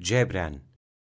Cebren.